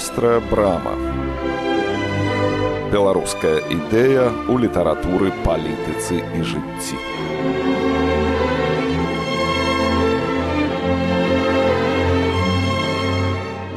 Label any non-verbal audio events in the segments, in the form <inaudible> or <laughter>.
вострая брама. Беларуская ідэя ў літаратуры палітыцы і жыцці.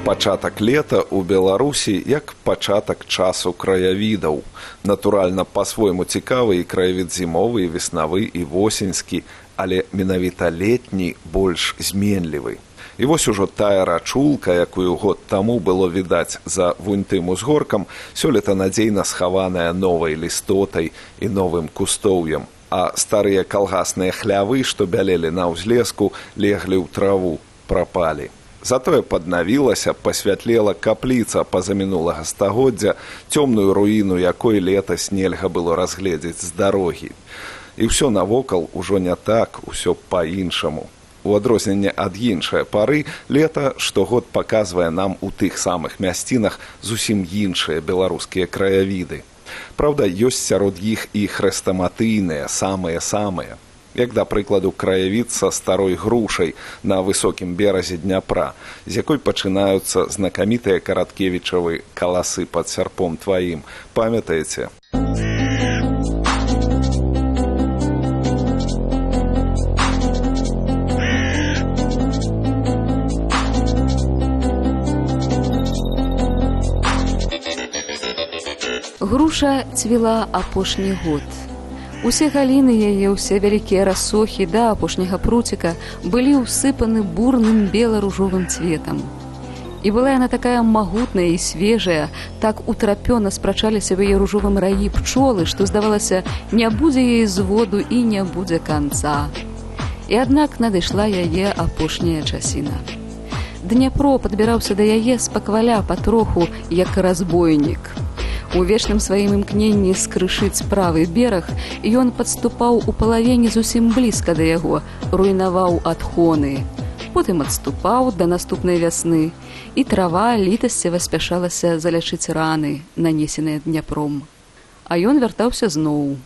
Пачатак лета ў Беларусі як пачатак часу краявідаў. Натуральна, па-свойму цікавы і краявід зімовы, веснавы і восеньскі, але менавіта летні больш зменлівы. І вось ужо тая рачулка, якую год таму было відаць за вуньтым узгоркам, сёлета надзейна схаваная новай лістотай і новым кустоўем. А старыя калгасныя хлявы, што бялелі на ўзлеску, леглі ў траву, прапалі. Затое паднавілася, пасвятлела капліца па-за мінулага стагоддзя, цёмную руіну, якой летась нельга было разгледзець з дарогі. І ўсё навокал ужо не так, усё па-іншаму у адрозненне ад іншай пары лета штогод паказвае нам у тых самых мясцінах зусім іншыя беларускія краявіды. Праўда, ёсць сярод іх і хрэстаматыйныя самыя самыя. Як да прыкладу краявід са старой грушай на высокім беразе дняпра, з якой пачынаюцца знакамітыя караткевічавы каласы пад сярпом тваім, памятаеце. Груша цвіла апошні год. Усе галіны яе ўсе вялікія расохі да апошняга пруціка былі ўсыпаны бурным бела-ружовым цветам. І была яна такая магутная і свежая, так утрапёна спрачаліся яе ружовым раі пчолы, што здавалася, не будзе яе зводу і не будзе канца. І аднак надышла яе апошняя часіна. Дняпро падбіраўся да яе спакваля патроху як разбойнік. У вечным сваім імкненні скрышыць правы бераг ён падступаў у палавені зусім блізка да яго, руйнаваў адхоны. Потым адступаў да наступнай вясны, і трава літасці васпяшалася залячыць раны, нанесеныя дняпром. А ён вяртаўся зноў.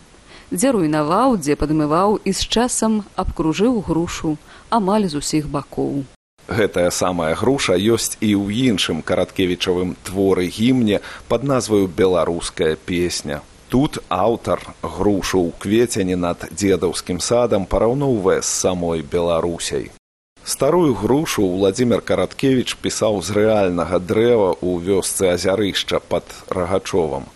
Дзе руйнаваў, дзе падмываў і з часам абкружыў грушу амаль з усіх бакоў гэтая самая груша ёсць і ў іншым караткевічавым творы гімне пад назваю беларуская песня тут аўтар грушу ў кветені над дзедаўскім садам параўноўвае з самой беларусяй. Старую грушу владимир караткевич пісаў з рэальнага дрэва ў вёсцы азярышча пад рагачовам.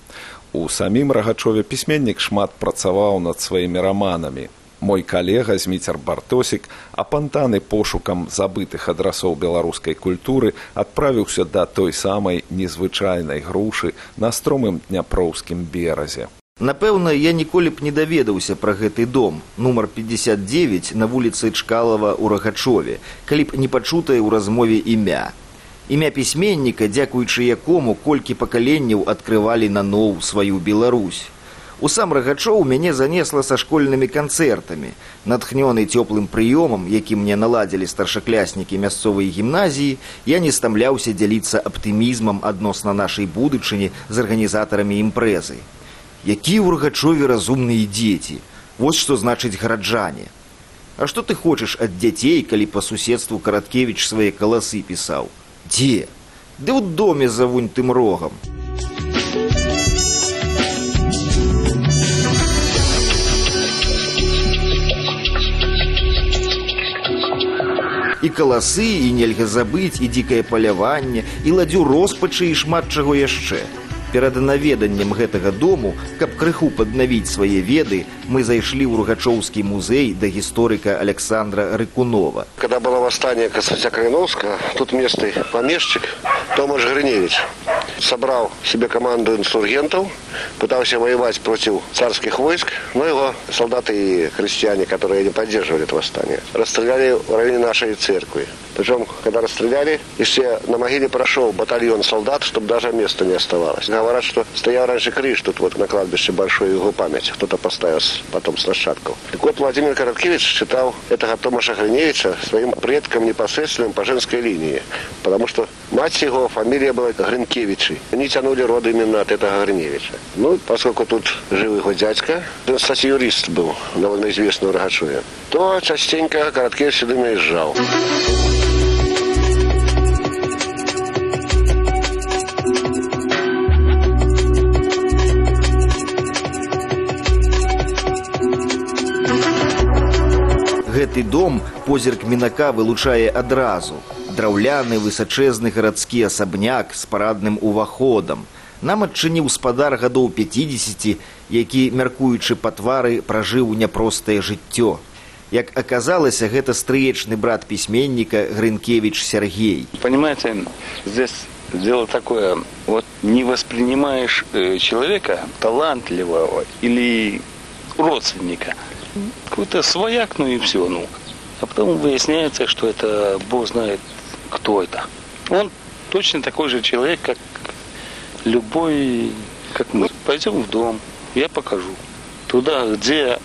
У самім рагачове пісьменнік шмат працаваў над сваімі раманамі мой калега зміцер бартосік апантаны пошукам забытых адрасоў беларускай культуры адправіўся да той самай незвычайнай грушы на стромым дняпроўскім беразе напэўна я ніколі б не даведаўся пра гэты дом нумар 59 на вуліцы чкалава ў рагачове калі б не пачутае ў размове імя. Імя пісьменніка дзякуючы якому колькі пакаленняў адкрывалі наноў сваю беларусь У сам рагачоў мяне занесла са школьнымі канцэртамі. Натхнёны цёплым прыёмам, які мне наладзілі старшакляснікі мясцовай гімназіі, я не стамляўся дзяліцца аптымізмам адносна нашай будучыні з арганізатарамі імпрэзы. Які ў рагачове разумныя дзеці, Вось што значыць гараджане. А што ты хочаш ад дзяцей, калі па суседству караткевіч свае каласы пісаў? Дзе? Ды ў доме завунь тым рогам. І каласы і нельга забыць і дзікае паляванне і ладзю роспачы і шмат чаго яшчэ. Перад наведаннем гэтага дому каб крыху паднавіць свае веды мы зайшлі ў ругачоўскі музей да гісторыка александра рыкунова. Когда было восстание касаця каліновска тут месты памешчык томаш грыневич собрал себе команду инсургентов пытался воевать против царских войск но его солдаты и христиане которые не поддерживали это восстание расстреляли в районе нашей церкви причем когда расстреляли и все на могиле прошел батальон солдат чтобы даже места не оставалось говорят, что стоял раньше крыш тут вот на кладбище большой его память. Кто-то поставил потом с нащадков. Так вот, Владимир Короткевич считал этого Томаша Гриневича своим предком непосредственным по женской линии. Потому что мать его, фамилия была души. Они тянули род именно от этого Горневича. Ну, поскольку тут жил его дядька, он, кстати, юрист был, довольно известный в Рогачеве, то частенько Короткевич сюда наезжал. гэты дом позірк мінака вылучае адразу. Драўляны высачэзны гарадскі асабняк з парадным уваходам. Нам адчыніў спадар гадоў 50, які, мяркуючы па твары, пражыў няпростае жыццё. Як аказалася, гэта стрыечны брат пісьменніка Грынкевич Сергей. Понимаете, здесь дело такое, вот не воспринимаешь э, человека талантливого или родственника, какой-то свояк, ну и все, ну. А потом выясняется, что это Бог знает, кто это. Он точно такой же человек, как любой, как мы. Пойдем в дом, я покажу. Туда, где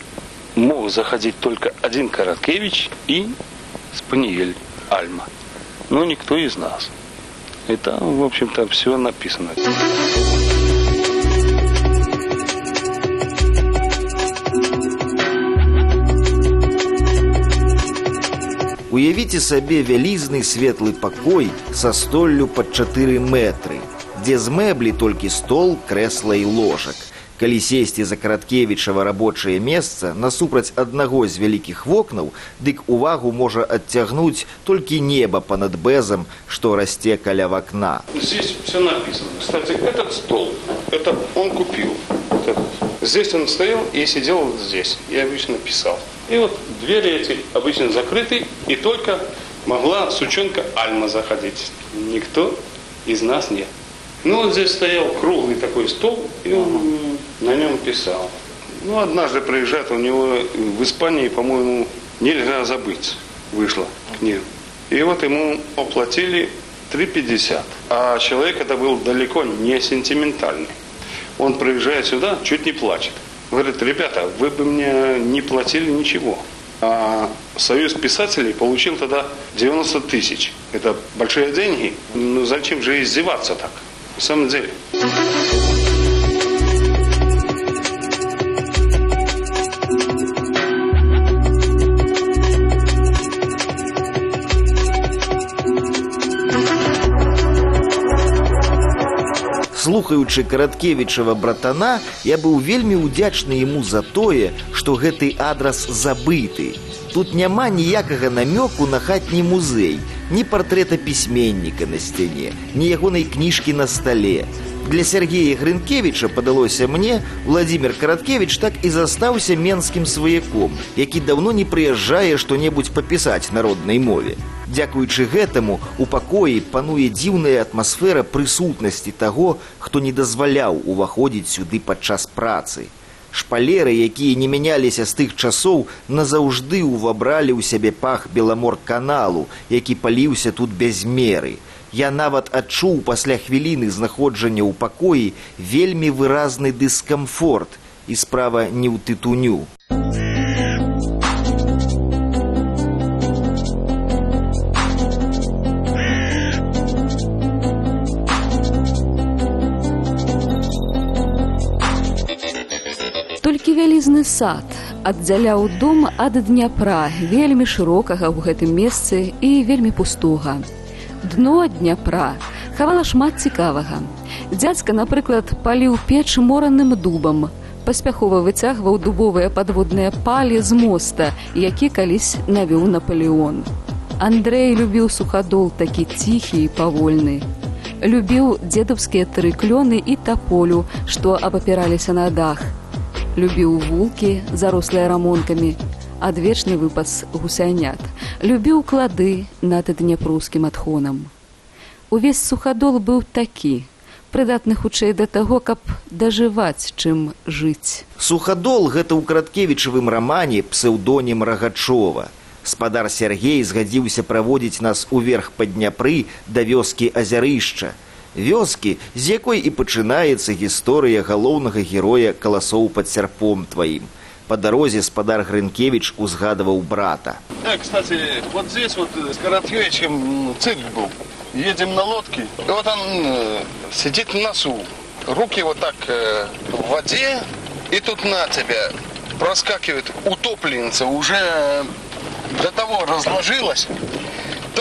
мог заходить только один Короткевич и Спаниель Альма. Но никто из нас. И там, в общем-то, все написано. Уявіце сабе вялізны светлы пакой са столлю пад 4 мэтры, дзе з мэблі толькі стол, крэсла і ложак. Калі сесці за караткевічава рабочае месца насупраць аднаго з вялікіх вокнаў, дык увагу можа адцягнуць толькі неба панад бэзам, што расце каля вакна. Здесь все написано. Кстати, этот стол, это он купил. Вот этот. Здесь он стоял и сидел здесь. Я обычно писал. И вот двери эти обычно закрыты, и только могла сучонка Альма заходить. Никто из нас нет. Ну, вот здесь стоял круглый такой стол, и он на нем писал. Ну, однажды приезжает, у него в Испании, по-моему, нельзя забыть, вышла книга. И вот ему оплатили 3,50. А человек это был далеко не сентиментальный. Он приезжает сюда, чуть не плачет. Говорит, ребята, вы бы мне не платили ничего. А Союз писателей получил тогда 90 тысяч. Это большие деньги. Ну зачем же издеваться так? В самом деле. Слухаючы караткевічава братана, я быў вельмі ўдзячны яму за тое, што гэты адрас забыты. Тут няма ніякага намёку на хатні музей, ні партрэта пісьменніка на сцяне, ні ягонай кніжкі на стале. Для Сергея Грынкевіча падалося мне, Владзімир Караткевіч так і застаўся менскім сваяком, які даўно не прыязджае што-небудзь папісаць народнай мове. Дзякуючы гэтаму у пакоі пануе дзіўная атмасфера прысутнасці таго, хто не дазваляў уваходзіць сюды падчас працы. Шпалеры, якія не мяняліся з тых часоў, назаўжды ўвабралі ў сябе пах беламор каналу, які паліўся тут без меры. Я нават адчуў пасля хвіліны знаходжання ў пакоі вельмі выразны дыскамфорт і справа не ў тытуню. Сад аддзяляў дом ад дняпра вельмі шырокага ў гэтым месцы і вельмі пустога. Дно дняпра хавала шмат цікавага. Дзядзька, напрыклад, паліў печ моранным дубам, паспяхова выцягваў дубовыя падводныя палі з моста, які калісь навёў Наполеон. Андрэй любіў сухадол такі ціхі і павольны. Любіў дзедаўскія тры клёны і таполю, што абапіраліся на дах. Любіў вулкі, зарослыя рамонкамі, адвечны выпас гусянят. Любіў клады над дняпрускім адхонам. Увесь сухадол быў такі, прыдатны хутчэй да таго, каб дажываць, чым жыць. Сухадол гэта ў караткевічавым рамане псеўдонім рагачова. Спадар Сергей згадзіўся праводзіць нас уверх па дняпры да вёскі азярышча. Вёскі, з якой і пачынаецца гісторыя галоўнага героя каласоў пад сярпом тваім. По дорозе спадар Грынкевич узгадывал брата. Да, кстати, вот здесь вот с Короткевичем цирк был. Едем на лодке, и вот он э, сидит на носу. Руки вот так э, в воде, и тут на тебя проскакивает утопленница, уже до того разложилась.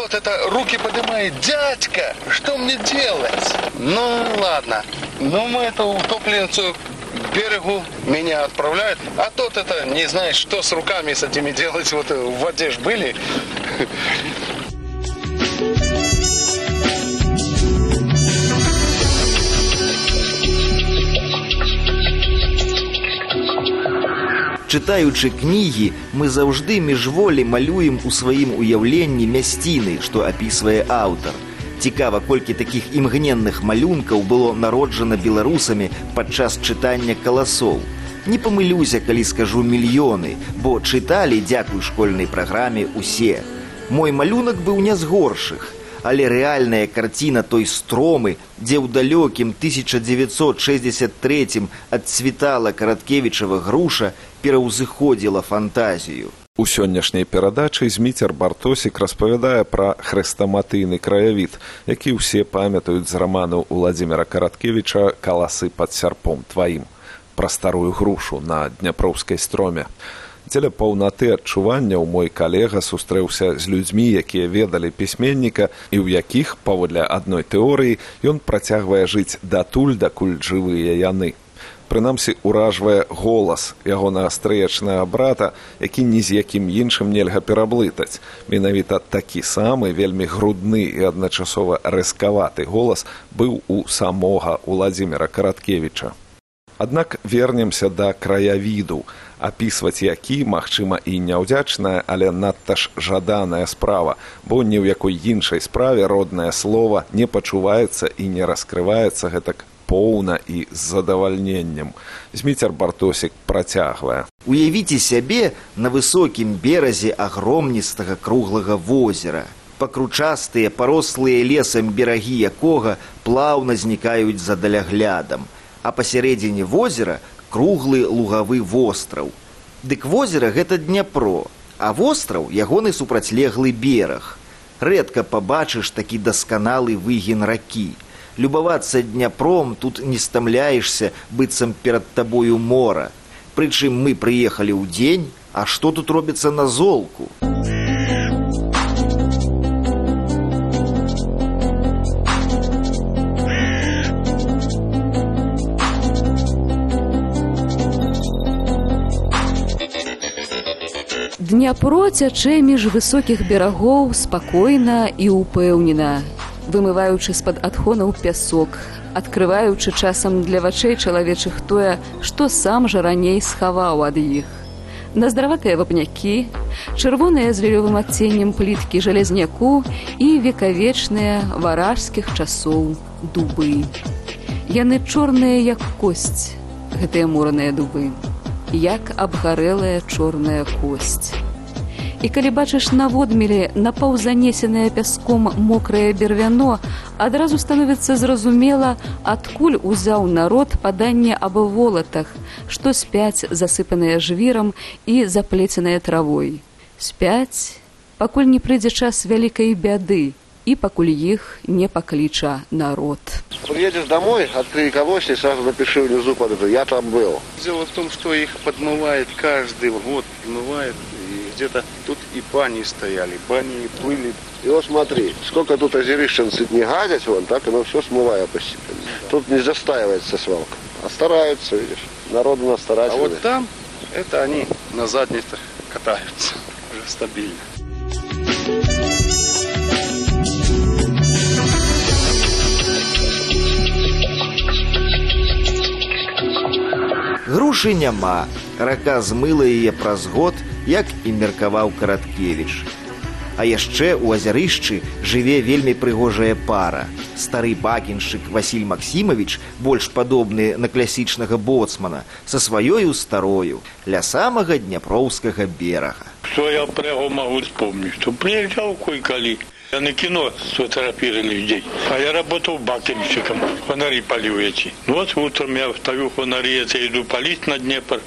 Тот это руки поднимает, дядька, что мне делать? Ну ладно, ну мы эту утопленницу к берегу, меня отправляют. А тот это не знает, что с руками с этими делать. Вот в воде ж были. Чытаючы кнігі, мы заўжды міжволі малюем у сваім уяўленні мясціны, што апісвае аўтар. Цікава, колькі такіх імгненных малюнкаў было народжана беларусамі падчас чытання каласоў. Не памылюся, калі скажу мільёны, бо чыталі дзякуй школьнай праграме усе. Мой малюнак быў не з горшых, але рэальная карціна той стромы, дзе ў далёкім 1963 адцвітала караткевічава груша, пераўзыходзіла фантазію. У сённяшняй перадачы зміцер бартосік распавядае пра хрэстаматыйны краявід, які ўсе памятаюць з раману Владзіміра караткевіча каласы пад сярпом тваім пра старую грушу на дняпроўскай строме. Дзеля паўнаты адчуванняў мой калега сустрэўся з людзьмі, якія ведалі пісьменніка і ў якіх, паводле адной тэорыі, ён працягвае жыць датуль, дакуль жывыя яны. Прынамсі уражвае голас ягонага стрыечнага брата, які ні з якім іншым нельга пераблытаць. Менавіта такі самы вельмі грудны і адначасова рэскаваты голас быў у самога Владзіміра караткевіча. Аднак вернемся да краявіду, апісваць які, магчыма, і няўдзячная, але надта ж жаданая справа, бо ні ў якой іншай справе роднае слова не пачуваецца і не раскрываецца гэтак поўна і з задавальненнем. Зміцер бартосік працягвае. Уявіце сябе на высокім беразе агромністага круглага возера. Пакручастыя, парослыя лесам берагі якога плаўна знікаюць за даляглядам а пасярэдзіне возера круглы лугавы востраў. Дык возера гэта Дняпро, а востраў ягоны супрацьлеглы бераг. Рэдка пабачыш такі дасканалы выгін ракі. Любавацца дняпром тут не стамляешся быццам перад табою мора. Прычым мы прыехалі ў дзень, а што тут робіцца на золку? Дняпро цячэ між высокіх берагоў спакойна і ўпэўнена, вымываючы з-пад адхонаў пясок, адкрываючы часам для вачэй чалавечых тое, што сам жа раней схаваў ад іх. Наздраватыя вапнякі, чырвоныя з лілёвым адценнем пліткі жалезняку і векавечныя варажскіх часоў дубы. Яны чорныя як косць, гэтыя мораныя дубы як абгарэлая чорная косць. І калі бачыш наводмелі напаўзанесенае пяском мокрае бервяно, адразу становіцца зразумела, адкуль узяў народ паданне аб волатах, што спяць засыпаныя жвірам і заплеценыя травой. Спяць, пакуль не прыйдзе час вялікай бяды, и пакуль их не поклича народ. Приедешь домой, открой колосья и сразу напиши внизу под это «Я там был». Дело в том, что их подмывает каждый год, подмывает. Где-то тут и бани стояли, бани и плыли. И вот смотри, сколько тут озерищенцы не гадят, вон, так оно все смывая постепенно. Тут не застаивается свалка, а стараются, видишь. Народ у нас старается. А вот там, это они на задницах катаются уже стабильно. Грушы няма. Рака змыла яе праз год, як і меркаваў караткевіч. А яшчэ ў азярышчы жыве вельмі прыгожая пара. Стары бакеншчык Васіль Максімович, больш падобны на класічнага боцмана, са сваёю старою ля самага дняпроўскага берага. Что я про его могу вспомнить? Что приезжал кое-кали. Я на кино сфотографировали людей. А я работал бакенщиком. Фонари полил эти. Ну вот утром я встаю фонари, эти иду полить на Днепр.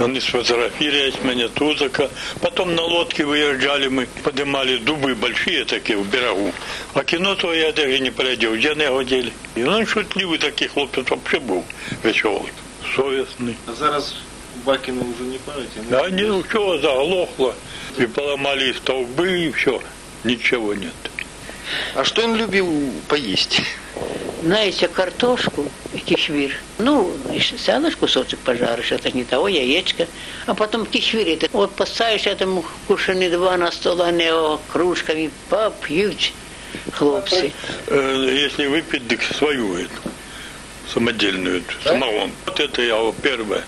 Они сфотографировали меня тузака. Потом на лодке выезжали мы, поднимали дубы большие такие в берегу. А кино то я даже не пройдел, где на его деле. И он шутливый такой хлопец вообще был веселый, совестный. А зараз Бакина уже не памяти? Да не, все заглохло. И поломали столбы, и все. Ничего нет. А што ён любіў паесці? знаете, картошку и кишвир. Ну, сядешь кусочек пожаришь, это не того, яичко. А потом кишвир, это вот поставишь этому кушани два на стол, они его кружками попьют хлопцы. Э, Если выпить, так свою эту, самодельную, эту, самогон. Вот это я вот первое.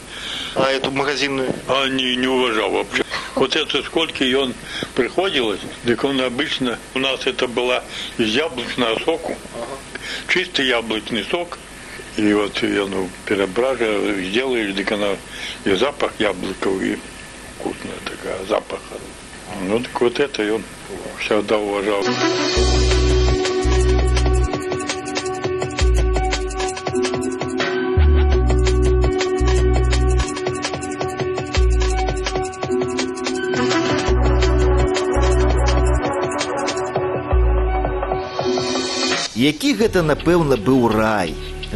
А эту магазинную? А не, не уважал вообще. Вот это сколько и он приходилось, так он обычно, у нас это была из яблочного соку, чистый яблочный сок, и вот я ну, перебраживаю, сделаешь, так она и запах яблоковый, вкусная такая, запах. Ну так вот это и он всегда уважал. Які гэта, напэўна, быў рай.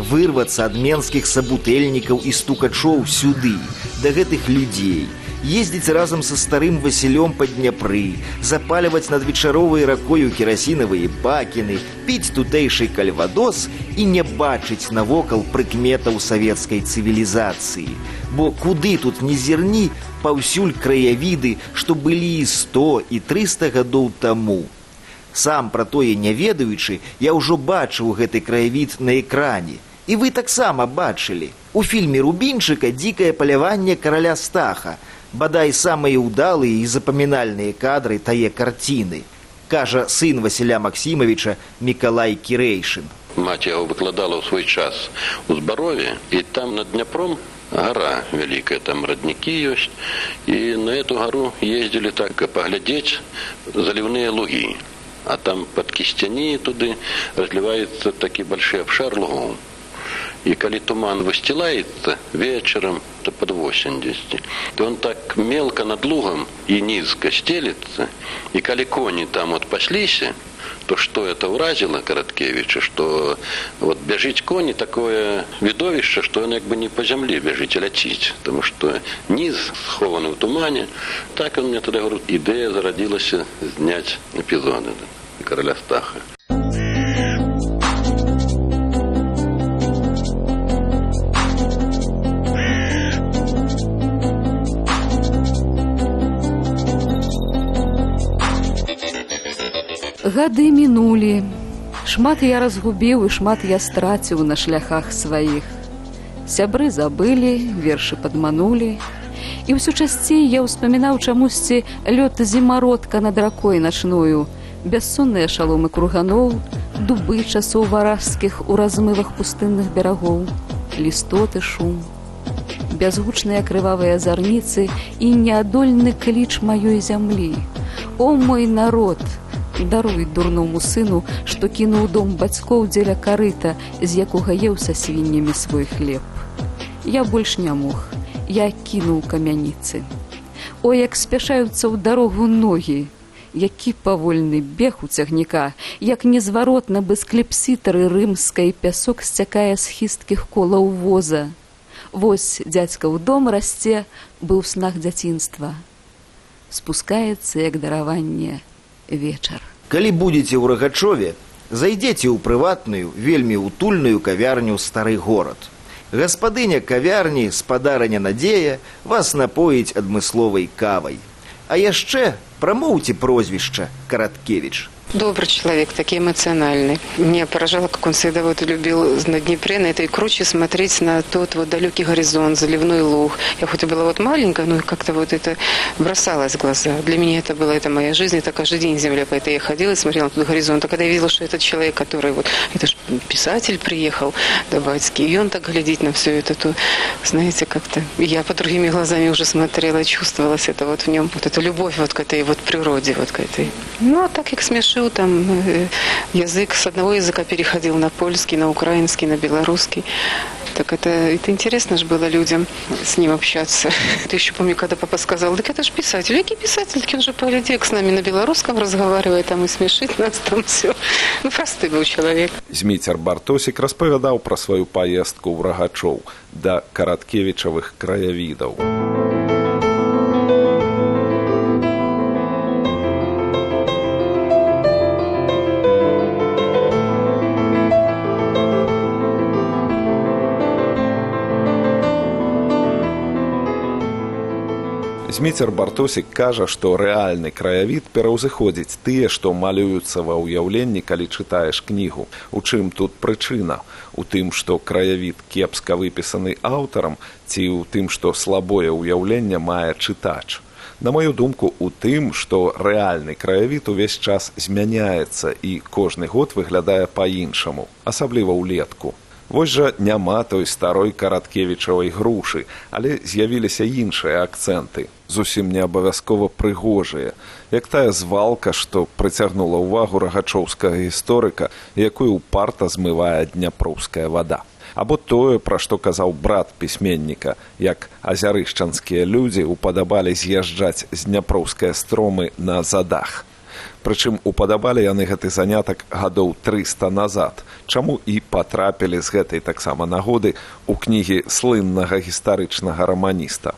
Вырвацца ад менскіх сабутэльнікаў і стукачоў сюды, да гэтых людзей, ездзіць разам са старым Васілём па Дняпры, запальваць над вечаровай ракою керасінавыя бакіны, піць тутэйшы кальвадос і не бачыць навокал прыкметаў савецкай цывілізацыі. Бо куды тут не зірні, паўсюль краявіды, што былі і 100 і 300 гадоў таму. Сам пра тое не ведаючы, я ўжо бачыў гэты краявід на экране. І вы таксама бачылі. У фільме Рубінчыка дзікае паляванне караля Стаха, бадай самыя ўдалыя і запамінальныя кадры тае карціны, кажа сын Васіля Максімавіча Мікалай Кірэйшын. Маці яго выкладала ў свой час у збарове і там над дняпром гора вялікая там раднікі ёсць і на эту гару ездзілі так каб паглядзець заліўныя лугі а там под кісцяні туды разліваецца такі большой абшар лугоў і калі туман высцілаецца вечарам то под 80 то он так мелко над лугам і нізка стелецца і калі коні там от пасліся то что это ўразіла караткевича что вот бяжыць коні такое відовішча что он як бы не по зямле бяжыць а ляціць потому что ніз схованы ў тумане. Так он мне тады говорю ідэя зарадзілася зняць эпізоды караля стаха Гады мінулі. Шмат я разгубіў і шмат я страціў на шляхах сваіх. Сябры забылі, вершы падманулі. І ўсё часцей я ўспамінаў чамусьці лёт зімародка над ракой начную, бяссонныя шаломы круганоў, дубы часоў варажскіх у размывах пустынных берагоў, лістоты шум, бязгучныя крывавыя зарніцы і неадольны кліч маёй зямлі. О мой народ, даруй дурному сыну, што кінуў дом бацькоў дзеля карыта, з якога еў са свіннямі свой хлеб. Я больш не мог, я кінуў камяніцы. О, як спяшаюцца ў дарогу ногі, які павольны бег у цягніка, як незваротна без клепсітары рымскай пясок сцякае з хісткіх колаў воза. Вось дзядзька ў дом расце, быў снах дзяцінства. Спускаецца як дараванне вечар. Калі будзеце ў рагачове, зайдзеце ў прыватную, вельмі утульную кавярню стары горад. Гаспадыня кавярні спадарня надзея вас напоіць адмысловай кавай. А яшчэ прамоўце прозвішча караткевич. Добрый человек, такой эмоциональный. Меня поражало, как он всегда вот любил на Днепре, на этой круче смотреть на тот вот далекий горизонт, заливной луг. Я хоть и была вот маленькая, но как-то вот это бросалось в глаза. Для меня это была это моя жизнь, это каждый день земля, поэтому я ходила и смотрела на тот горизонт. А когда я видела, что этот человек, который вот, это же писатель приехал до батьки, и он так глядит на все это, то, знаете, как-то я по другими глазами уже смотрела, чувствовалась это вот в нем, вот эта любовь вот к этой вот природе, вот к этой. Ну, а так как смешил, там э, язык с одного языка переходил на польский, на украинский, на белорусский. Так это, это интересно же было людям с ним общаться. <laughs> Ты еще помню, когда папа сказал, так это же писатель. Який писатель? Так он же политик с нами на белорусском разговаривает, там и смешит нас там все. Ну, простый был человек. Зміцер Бартосік распавядаў пра сваю паездку ў рагачоў да караткевічавых краявідаў. Зміцер Бартосік кажа, што рэальны краявід пераўзыходзіць тыя, што малююцца ва ўяўленні, калі чытаеш кнігу. У чым тут прычына? У тым, што краявід кепска выпісаны аўтарам ці ў тым, што слабое ўяўленне мае чытач. На мою думку, у тым, што рэальны краявід увесь час змяняецца і кожны год выглядае па-іншаму, асабліва ўлетку. Вось жа няма той старой караткевічавай грушы, але з'явіліся іншыя акцэнты, зусім не абавязкова прыгожыя, як тая звалка, што прыцягнула ўвагу рагачоўскага гісторыка, якую ўпарта змывае дняпроўская вада. Або тое, пра што казаў брат пісьменніка, як азярышчанскія людзі упадабалі з'язджаць з дняпроўскай стромы на задах. Прычым упадабалі яны гэты занятак гадоў 300 назад, чаму і патрапілі з гэтай таксама нагоды ў кнігі слыннага гістарычнага раманіста.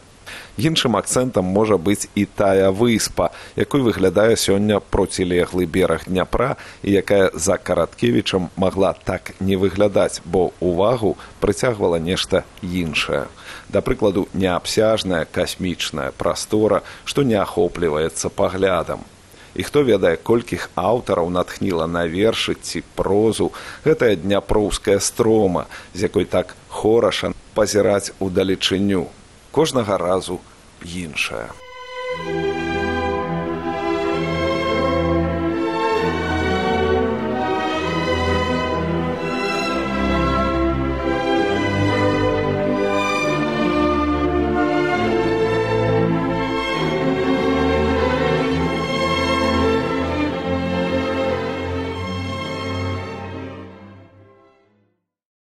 Іншым акцэнтам можа быць і тая выспа, якой выглядае сёння процілеглы бераг дняпра і якая за караткевічам магла так не выглядаць, бо ўвагу прыцягвала нешта іншае. Да прыкладу, неабсяжная касмічная прастора, што не ахопліваецца паглядам і хто ведае колькіх аўтараў натхніла на вершы ці прозу гэтая дняпроўская строма з якой так хораша пазіраць удалечыню кожнага разу you